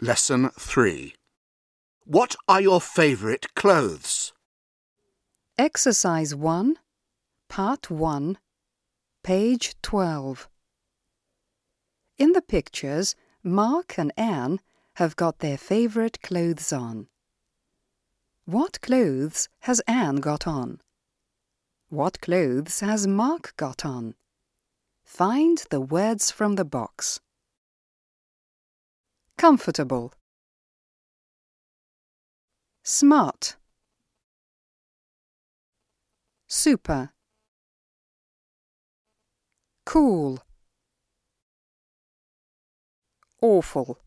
Lesson 3 What are your favourite clothes? Exercise 1, Part 1, page 12. In the pictures, Mark and Anne have got their favourite clothes on. What clothes has Anne got on? What clothes has Mark got on? Find the words from the box. Comfortable. Smart. Super. Cool. Awful.